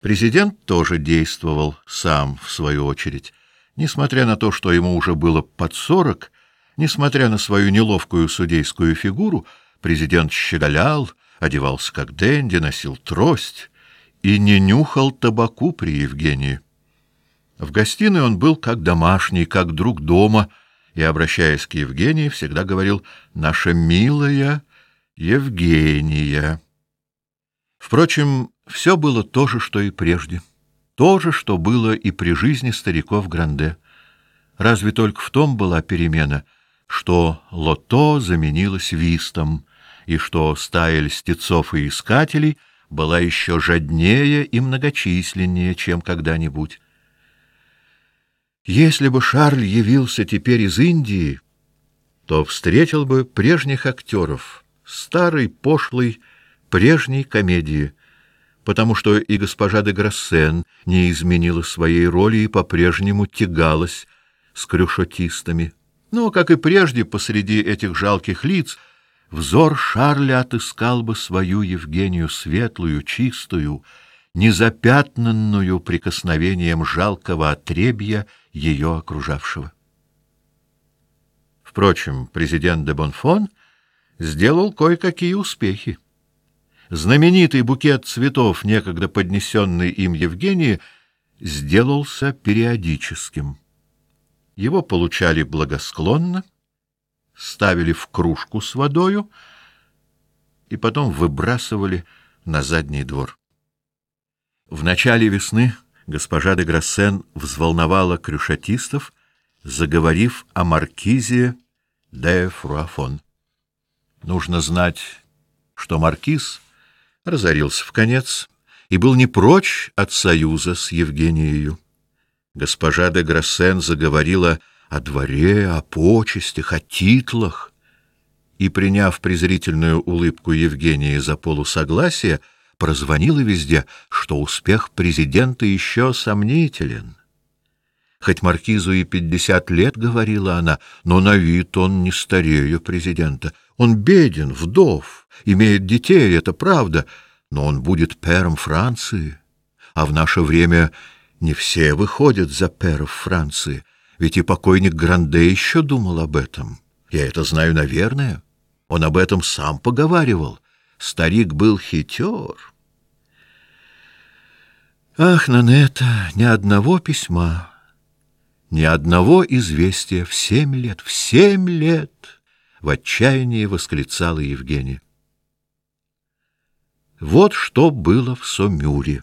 Президент тоже действовал сам, в свою очередь. Несмотря на то, что ему уже было под сорок, несмотря на свою неловкую судейскую фигуру, президент щеголял, одевался как денди, носил трость и не нюхал табаку при Евгении. В гостиной он был как домашний, как друг дома, и, обращаясь к Евгении, всегда говорил «Наша милая Евгения». Впрочем, все было то же, что и прежде. То же, что было и при жизни стариков Гранде. Разве только в том была перемена, что лото заменилось вистом, и что стая льстецов и искателей была еще жаднее и многочисленнее, чем когда-нибудь. Если бы Шарль явился теперь из Индии, то встретил бы прежних актеров, старый пошлый прежней комедии, потому что и госпожа де Грассен не изменила своей роли и по-прежнему тягалась с крюшотистами. Но, как и прежде, посреди этих жалких лиц взор Шарля отыскал бы свою Евгению светлую, чистую, незапятнанную прикосновением жалкого отребья ее окружавшего. Впрочем, президент де Бонфон сделал кое-какие успехи. Знаменитый букет цветов, некогда поднесенный им Евгении, сделался периодическим. Его получали благосклонно, ставили в кружку с водою и потом выбрасывали на задний двор. В начале весны госпожа де Грассен взволновала крюшатистов, заговорив о маркизе де Фруафон. Нужно знать, что маркиз разорился в конец и был не прочь от союза с Евгенией. Госпожа де Грассен заговорила о дворе, о почестях, о титлах, и, приняв презрительную улыбку Евгении за полусогласие, прозвонила везде, что успех президента еще сомнителен. Хоть маркизу и пятьдесят лет, говорила она, но на вид он не старее президента. Он беден, вдов, имеет детей, это правда, но он будет пером Франции. А в наше время не все выходят за перов Франции, ведь и покойник Гранде еще думал об этом. Я это знаю, наверное. Он об этом сам поговаривал. Старик был хитер. Ах, Нанета, ни одного письма ни одного известия в семь лет, в семь лет! — в отчаянии восклицала Евгения. Вот что было в Сомюре.